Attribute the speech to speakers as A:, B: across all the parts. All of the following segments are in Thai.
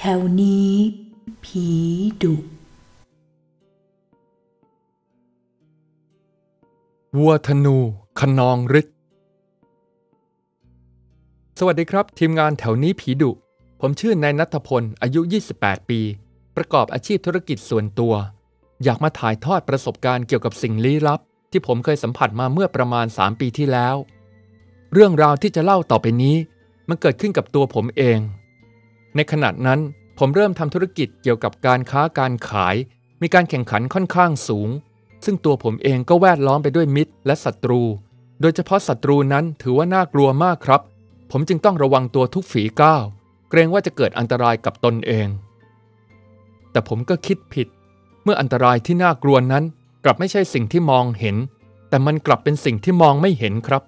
A: แถวนี้ ผีดุ
B: วัวธนูขนองฤทธิ์สวัสดีครับ ทีมงานแถวนี้ผีดุ ผมชื่อนายนัทพล อายุ 28 ปี ประกอบอาชีพธุรกิจส่วนตัว อยากมาถ่ายทอดประสบการณ์เกี่ยวกับสิ่งลี้ลับ ที่ผมเคยสัมผัสมาเมื่อประมาณ 3 ปีที่แล้ว เรื่องราวที่จะเล่าต่อไปนี้ มันเกิดขึ้นกับตัวผมเอง ในขณะนั้นผมเริ่มทำธุรกิจเกี่ยวกับการค้าการขาย มีการแข่งขันค่อนข้างสูง ซึ่งตัวผมเองก็แวดล้อมไปด้วยมิตรและศัตรู โดยเฉพาะศัตรูนั้นถือว่าน่ากลัวมากครับ ผมจึงต้องระวังตัวทุกฝีก้าว เกรงว่าจะเกิดอันตรายกับตนเอง แต่ผมก็คิดผิด เมื่ออันตรายที่น่ากลัวนั้น กลับไม่ใช่สิ่งที่มองเห็น แต่มันกลับเป็นสิ่งที่มองไม่เห็นครับ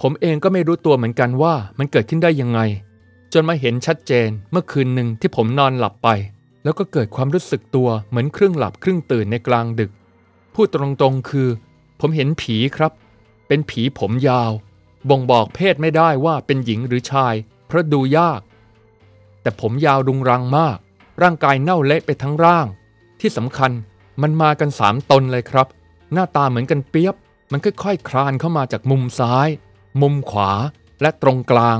B: ผมเองก็ไม่รู้ตัวเหมือนกันว่ามันเกิดขึ้นได้ยังไง นมาเห็นชัดเจนเมื่อคืนหนึ่งที่ผมนอนหลับไป แล้วก็เกิดความรู้สึกตัวเหมือนครึ่งหลับครึ่งตื่นในกลางดึก พูดตรงๆคือ ผมเห็นผีครับ เป็นผีผมยาว บ่งบอกเพศไม่ได้ว่าเป็นหญิงหรือชาย เพราะดูยาก แต่ผมยาวรุงรังมาก ร่างกายเน่าเละไปทั้งร่าง ที่สำคัญมันมากันสามตนเลยครับ หน้าตาเหมือนกันเปียบ มันค่อยๆคคลานเข้ามาจากมุมซ้าย มุมขวาและตรงกลาง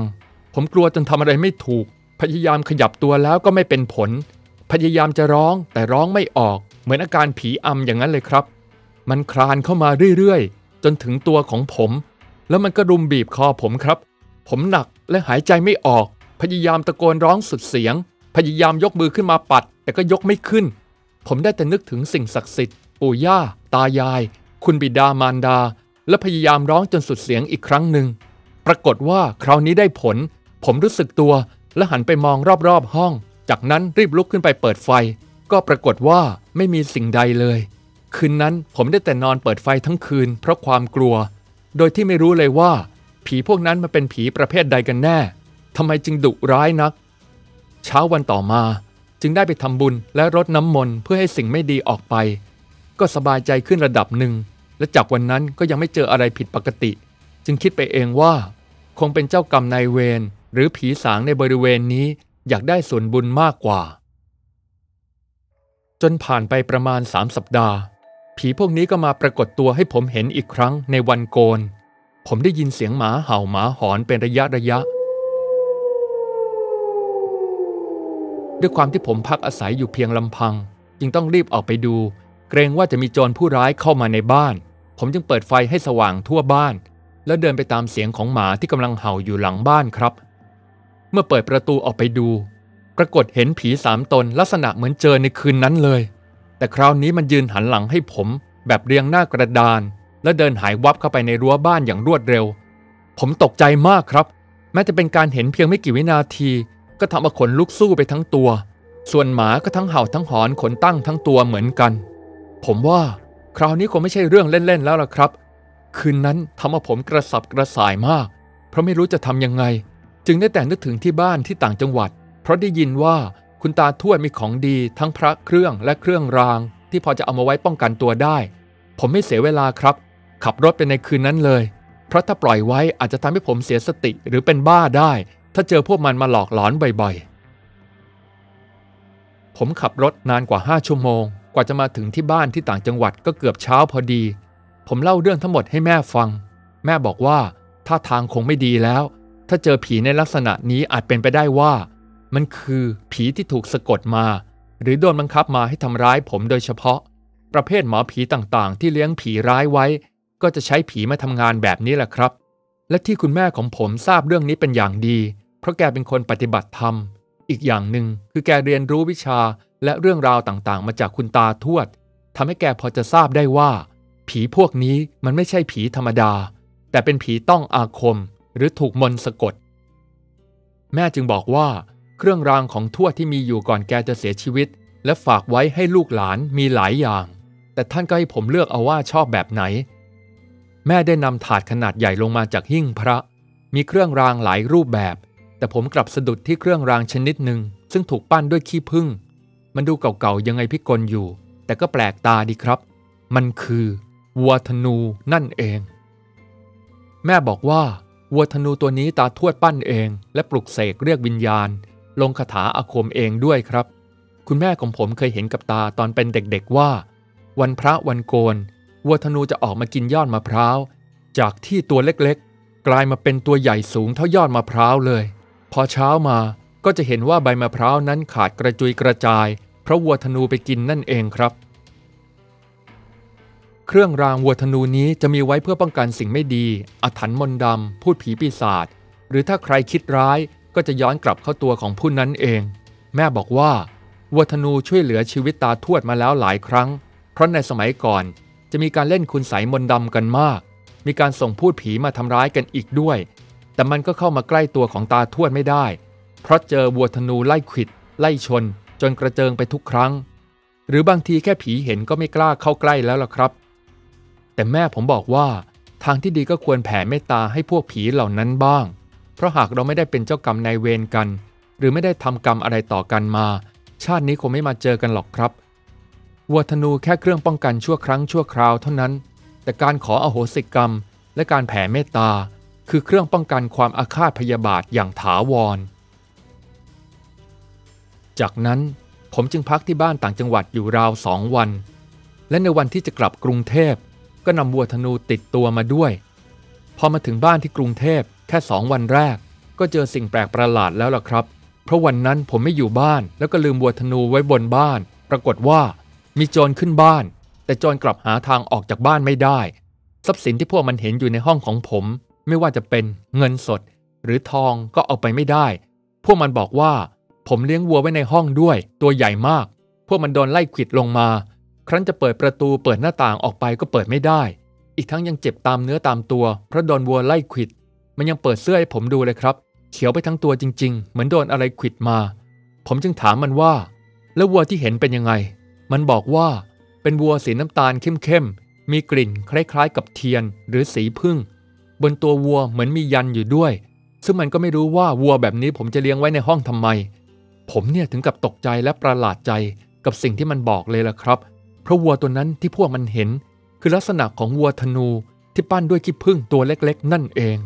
B: ผมกลัวจนทำอะไรไม่ถูก พยายามขยับตัวแล้วก็ไม่เป็นผล พยายามจะร้องแต่ร้องไม่ออก เหมือนอาการผีอำอย่างนั้นเลยครับ มันคลานเข้ามาเรื่อยๆ จนถึงตัวของผม แล้วมันก็รุมบีบคอผมครับ ผมหนักและหายใจไม่ออก พยายามตะโกนร้องสุดเสียง พยายามยกมือขึ้นมาปัด แต่ก็ยกไม่ขึ้น ผมได้แต่นึกถึงสิ่งศักดิ์สิทธิ์ปู่ย่า ตายาย คุณบิดามารดา และพยายามร้องจนสุดเสียงอีกครั้งหนึ่ง ปรากฏว่าคราวนี้ได้ผล ผมรู้สึกตัวและหันไปมองรอบๆห้อง จากนั้นรีบลุกขึ้นไปเปิดไฟ ก็ปรากฏว่าไม่มีสิ่งใดเลย คืนนั้นผมได้แต่นอนเปิดไฟทั้งคืน เพราะความกลัว โดยที่ไม่รู้เลยว่า ผีพวกนั้นมันเป็นผีประเภทใดกันแน่ทำไมจึงดุร้ายนัก เช้าวันต่อมา จึงได้ไปทำบุญและรดน้ำมนต์เพื่อให้สิ่งไม่ดีออกไป ก็สบายใจขึ้นระดับหนึ่ง และจากวันนั้นก็ยังไม่เจออะไรผิดปกติ จึงคิดไปเองว่า คงเป็นเจ้ากรรมนายเวร หรือผีสางในบริเวณนี้อยากได้ส่วนบุญมากกว่า จนผ่านไปประมาณสามสัปดาห์ ผีพวกนี้ก็มาปรากฏตัวให้ผมเห็นอีกครั้งในวันโกน ผมได้ยินเสียงหมาเห่าหมาหอนเป็นระยะระยะ ด้วยความที่ผมพักอาศัยอยู่เพียงลำพัง จึงต้องรีบออกไปดู เกรงว่าจะมีโจรผู้ร้ายเข้ามาในบ้าน ผมจึงเปิดไฟให้สว่างทั่วบ้าน แล้วเดินไปตามเสียงของหมาที่กำลังเห่าอยู่หลังบ้านครับ มื่อเปิดประตูออกไปดู ปรากฏเห็นผีสามตนลักษณะเหมือนเจอในคืนนั้นเลย แต่คราวนี้มันยืนหันหลังให้ผม แบบเรียงหน้ากระดาน และเดินหายวับเข้าไปในรั้วบ้านอย่างรวดเร็ว ผมตกใจมากครับ แม้จะเป็นการเห็นเพียงไม่กี่วินาที ก็ทำเอาขนลุกสู้ไปทั้งตัว ส่วนหมาก็ทั้งเห่าทั้งหอนขนตั้งทั้งตัวเหมือนกัน ผมว่าคราวนี้คงไม่ใช่เรื่องเล่นๆแล้วล่ะครับ คืนนั้นทำเอาผมกระสับกระส่ายมาก เพราะไม่รู้จะทำยังไง จึงได้แต่นึกถึงที่บ้านที่ต่างจังหวัด เพราะได้ยินว่าคุณตาทวดมีของดีทั้งพระเครื่องและเครื่องราง ที่พอจะเอามาไว้ป้องกันตัวได้ ผมไม่เสียเวลาครับ ขับรถไปในคืนนั้นเลย เพราะถ้าปล่อยไว้อาจจะทำให้ผมเสียสติหรือเป็นบ้าได้ ถ้าเจอพวกมันมาหลอกหลอนบ่อยๆ ผมขับรถนานกว่า 5 ชั่วโมง กว่าจะมาถึงที่บ้านที่ต่างจังหวัดก็เกือบเช้าพอดี ผมเล่าเรื่องทั้งหมดให้แม่ฟัง แม่บอกว่าท่าทางคงไม่ดีแล้ว ถ้าเจอผีในลักษณะนี้อาจเป็นไปได้ว่า มันคือผีที่ถูกสะกดมา หรือโดนบังคับมาให้ทำร้ายผมโดยเฉพาะ ประเภทหมอผีต่างๆ ที่เลี้ยงผีร้ายไว้ ก็จะใช้ผีมาทำงานแบบนี้แหละครับ และที่คุณแม่ของผมทราบเรื่องนี้เป็นอย่างดี เพราะแกเป็นคนปฏิบัติธรรม อีกอย่างหนึ่งคือแกเรียนรู้วิชาและเรื่องราวต่างๆ มาจากคุณตาทวดทำให้แกพอจะทราบได้ว่า ผีพวกนี้มันไม่ใช่ผีธรรมดา แต่เป็นผีต้องอาคม หรือถูกมนต์สะกด แม่จึงบอกว่าเครื่องรางของทวดที่มีอยู่ก่อนแกจะเสียชีวิต และฝากไว้ให้ลูกหลานมีหลายอย่าง แต่ท่านก็ให้ผมเลือกเอาว่าชอบแบบไหน แม่ได้นำถาดขนาดใหญ่ลงมาจากหิ้งพระ มีเครื่องรางหลายรูปแบบ แต่ผมกลับสะดุดที่เครื่องรางชนิดหนึ่งซึ่งถูกปั้นด้วยขี้ผึ้งมันดูเก่าๆยังไงพิกลอยู่ แต่ก็แปลกตาดีครับ มันคือวัวธนูนั่นเอง แม่บอกว่า วัวธนูตัวนี้ตาทวดปั้นเอง และปลุกเสกเรียกวิญญาณ ลงคาถาอาคมเองด้วยครับ คุณแม่ของผมเคยเห็นกับตาตอนเป็นเด็กๆว่า วันพระวันโกนวัวธนูจะออกมากินยอดมะพร้าว จากที่ตัวเล็กๆ กลายมาเป็นตัวใหญ่สูงเท่ายอดมะพร้าวเลย พอเช้ามาก็จะเห็นว่าใบมะพร้าวนั้นขาดกระจุยกระจาย เพราะวัวธนูไปกินนั่นเองครับ เครื่องรางวัวธนูนี้จะมีไว้เพื่อป้องกันสิ่งไม่ดีอาถรรพ์มนดำพูดผีปีศาจหรือถ้าใครคิดร้ายก็จะย้อนกลับเข้าตัวของผู้นั้นเอง แม่บอกว่าวัวธนูช่วยเหลือชีวิตตาทวดมาแล้วหลายครั้ง เพราะในสมัยก่อนจะมีการเล่นคุณใสมนดำกันมาก มีการส่งพูดผีมาทำร้ายกันอีกด้วย แต่มันก็เข้ามาใกล้ตัวของตาทวดไม่ได้ เพราะเจอวัวธนูไล่ขิด ไล่ชน จนกระเจิงไปทุกครั้ง หรือบางทีแค่ผีเห็นก็ไม่กล้าเข้าใกล้แล้วล่ะครับ แต่แม่ผมบอกว่าทางที่ดีก็ควรแผ่เมตตาให้พวกผีเหล่านั้นบ้าง เพราะหากเราไม่ได้เป็นเจ้ากรรมนายเวรกัน หรือไม่ได้ทำกรรมอะไรต่อกันมา ชาตินี้คงไม่มาเจอกันหรอกครับวัวธนูแค่เครื่องป้องกันชั่วครั้งชั่วคราวเท่านั้น แต่การขออโหสิกรรม และการแผ่เมตตา คือเครื่องป้องกันความอาฆาตพยาบาทอย่างถาวร จากนั้นผมจึงพักที่บ้านต่างจังหวัดอยู่ราวสองวัน และในวันที่จะกลับกรุงเทพ ก็นำวัวธนูติดตัวมาด้วย พอมาถึงบ้านที่กรุงเทพแค่สองวันแรก ก็เจอสิ่งแปลกประหลาดแล้วล่ะครับ เพราะวันนั้นผมไม่อยู่บ้าน แล้วก็ลืมวัวธนูไว้บนบ้าน ปรากฏว่า มีโจรขึ้นบ้าน แต่โจรกลับหาทางออกจากบ้านไม่ได้ ทรัพย์สินที่พวกมันเห็นอยู่ในห้องของผม ไม่ว่าจะเป็นเงินสด หรือทองก็เอาไปไม่ได้ พวกมันบอกว่า ผมเลี้ยงวัวไว้ในห้องด้วย ตัวใหญ่มาก พวกมันโดนไล่ขิดลงมา ครั้นจะเปิดประตูเปิดหน้าต่างออกไปก็เปิดไม่ได้ อีกทั้งยังเจ็บตามเนื้อตามตัว เพราะโดนวัวไล่ขิด มันยังเปิดเสื้อให้ผมดูเลยครับ เขียวไปทั้งตัวจริง ๆ เหมือนโดนอะไรขิดมา ผมจึงถามมันว่า แล้ววัวที่เห็นเป็นยังไง มันบอกว่าเป็นวัวสีน้ำตาลเข้มๆ มีกลิ่นคล้ายๆ กับเทียนหรือสีพึ่ง บนตัววัวเหมือนมียันอยู่ด้วย ซึ่งมันก็ไม่รู้ว่าวัวแบบนี้ผมจะเลี้ยงไว้ในห้องทำไม ผมเนี่ยถึงกับตกใจและประหลาดใจกับสิ่งที่มันบอกเลยล่ะครับ เพราะวัวตัวนั้นที่พวกมันเห็น คือลักษณะของวัวธนูที่ปั้นด้วยขี้ผึ้งตัวเล็กๆ นั่นเอง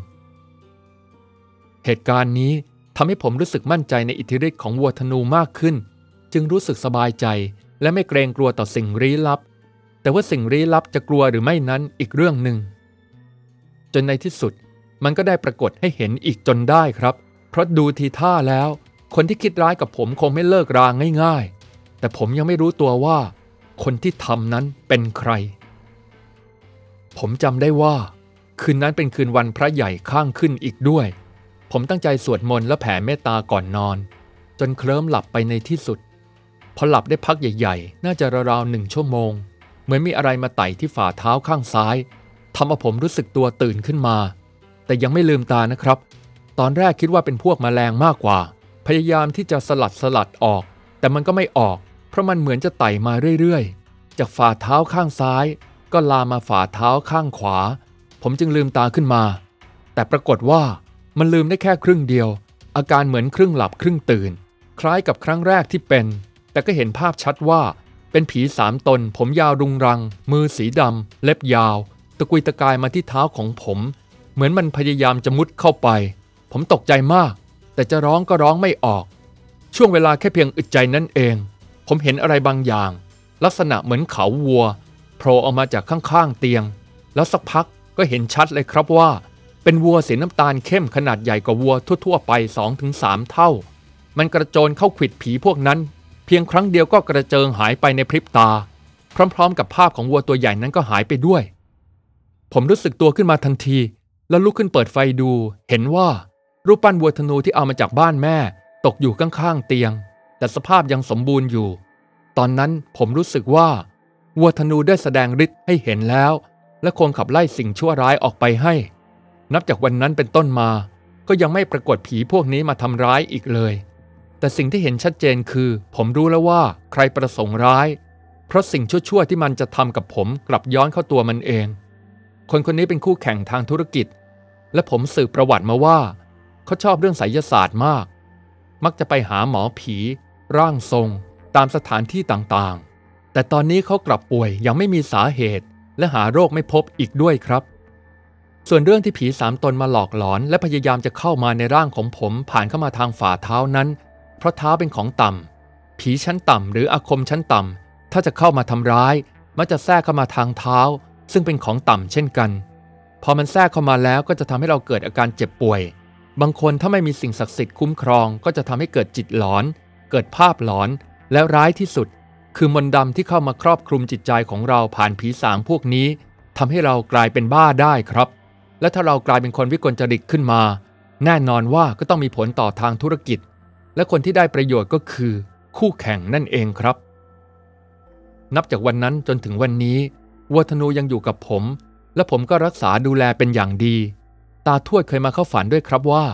B: เหตุการณ์นี้ทำให้ผมรู้สึกมั่นใจในอิทธิฤทธิ์ของวัวธนูมากขึ้น จึงรู้สึกสบายใจและไม่เกรงกลัวต่อสิ่งลี้ลับ แต่ว่าสิ่งลี้ลับจะกลัวหรือไม่นั้นอีกเรื่องหนึ่ง จนในที่สุดมันก็ได้ปรากฏให้เห็นอีกจนได้ครับ เพราะดูทีท่าแล้ว คนที่คิดร้ายกับผมคงไม่เลิกรางง่าย ๆ แต่ผมยังไม่รู้ตัวว่า คนที่ทำนั้นเป็นใคร ผมจำได้ว่า คืนนั้นเป็นคืนวันพระใหญ่ข้างขึ้นอีกด้วย ผมตั้งใจสวดมนต์และแผ่เมตตาก่อนนอน จนเคลิ้มหลับไปในที่สุด พอหลับได้พักใหญ่ ๆ น่าจะราวๆหนึ่งชั่วโมง เหมือนมีอะไรมาไต่ที่ฝ่าเท้าข้างซ้ายทำเอาผมรู้สึกตัวตื่นขึ้นมา แต่ยังไม่ลืมตานะครับ ตอนแรกคิดว่าเป็นพวกมแมลงมากกว่า พยายามที่จะสลัดสลัดออก แต่มันก็ไม่ออก เพราะมันเหมือนจะไต่มาเรื่อยๆ จากฝ่าเท้าข้างซ้าย ก็ลามมาฝ่าเท้าข้างขวา ผมจึงลืมตาขึ้นมา แต่ปรากฏว่ามันลืมได้แค่ครึ่งเดียว อาการเหมือนครึ่งหลับครึ่งตื่น คล้ายกับครั้งแรกที่เป็น แต่ก็เห็นภาพชัดว่าเป็นผีสามตน ผมยาวรุงรัง มือสีดำ เล็บยาว ตะกุยตะกายมาที่เท้าของผม เหมือนมันพยายามจะมุดเข้าไป ผมตกใจมาก แต่จะร้องก็ร้องไม่ออก ช่วงเวลาแค่เพียงอึดใจนั่นเอง ผมเห็นอะไรบางอย่าง ลักษณะเหมือนเขาวัวโผล่ออกมาจากข้างๆเตียง แล้วสักพักก็เห็นชัดเลยครับว่า เป็นวัวสีน้ำตาลเข้มขนาดใหญ่กว่าวัวทั่วๆไป 2-3 เท่า มันกระโจนเข้าขิดผีพวกนั้น เพียงครั้งเดียวก็กระเจิงหายไปในพริบตา พร้อมๆ กับภาพของวัวตัวใหญ่นั้นก็หายไปด้วย ผมรู้สึกตัวขึ้นมาทันที แล้วลุกขึ้นเปิดไฟดู เห็นว่ารูปปั้นวัวธนูที่เอามาจากบ้านแม่ ตกอยู่ข้างๆเตียง แต่สภาพยังสมบูรณ์อยู่ ตอนนั้นผมรู้สึกว่าวัวธนูได้แสดงฤทธิ์ให้เห็นแล้ว และคงขับไล่สิ่งชั่วร้ายออกไปให้ นับจากวันนั้นเป็นต้นมา ก็ยังไม่ปรากฏผีพวกนี้มาทำร้ายอีกเลย แต่สิ่งที่เห็นชัดเจนคือ ผมรู้แล้วว่าใครประสงค์ร้าย เพราะสิ่งชั่วๆที่มันจะทำกับผมกลับย้อนเข้าตัวมันเอง คนคนนี้เป็นคู่แข่งทางธุรกิจ และผมสืบประวัติมาว่า เขาชอบเรื่องไสยศาสตร์มาก มักจะไปหาหมอผี ร่างทรง ตามสถานที่ต่างๆ แต่ตอนนี้เขากลับป่วยยังไม่มีสาเหตุ และหาโรคไม่พบอีกด้วยครับ ส่วนเรื่องที่ผีสามตนมาหลอกหลอน และพยายามจะเข้ามาในร่างของผมผ่านเข้ามาทางฝ่าเท้านั้น เพราะเท้าเป็นของต่ำผีชั้นต่ำหรืออาคมชั้นต่ำถ้าจะเข้ามาทำร้าย มักจะแทรกเข้ามาทางเท้า ซึ่งเป็นของต่ำเช่นกัน พอมันแทรกเข้ามาแล้วก็จะทำให้เราเกิดอาการเจ็บป่วยบางคนถ้าไม่มีสิ่งศักดิ์สิทธิ์คุ้มครองก็จะทำให้เกิดจิตหลอน เกิดภาพหลอน และร้ายที่สุด คือมนต์ดำที่เข้ามาครอบคลุมจิตใจของเราผ่านผีสางพวกนี้ทำให้เรากลายเป็นบ้าได้ครับ และถ้าเรากลายเป็นคนวิกลจริตขึ้นมา แน่นอนว่าก็ต้องมีผลต่อทางธุรกิจ และคนที่ได้ประโยชน์ก็คือ คู่แข่งนั่นเองครับ นับจากวันนั้นจนถึงวันนี้วัวธนูยังอยู่กับผม และผมก็รักษาดูแลเป็นอย่างดี ตาทวดเคยมาเข้าฝันด้วยครับว่า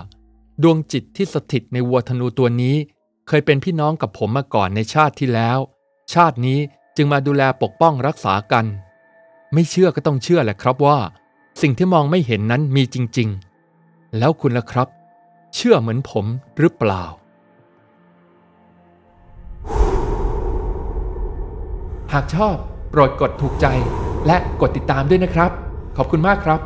B: ดวงจิตที่สถิตในวัวธนูตัวนี้ เคยเป็นพี่น้องกับผมมาก่อนในชาติที่แล้ว ชาตินี้จึงมาดูแลปกป้องรักษากัน ไม่เชื่อก็ต้องเชื่อแหละครับว่า สิ่งที่มองไม่เห็นนั้นมีจริง ๆ แล้วคุณล่ะครับ เชื่อเหมือนผมหรือเปล่าหากชอบโปรดกดถูกใจและกดติดตามด้วยนะครับ ขอบคุณมากครับ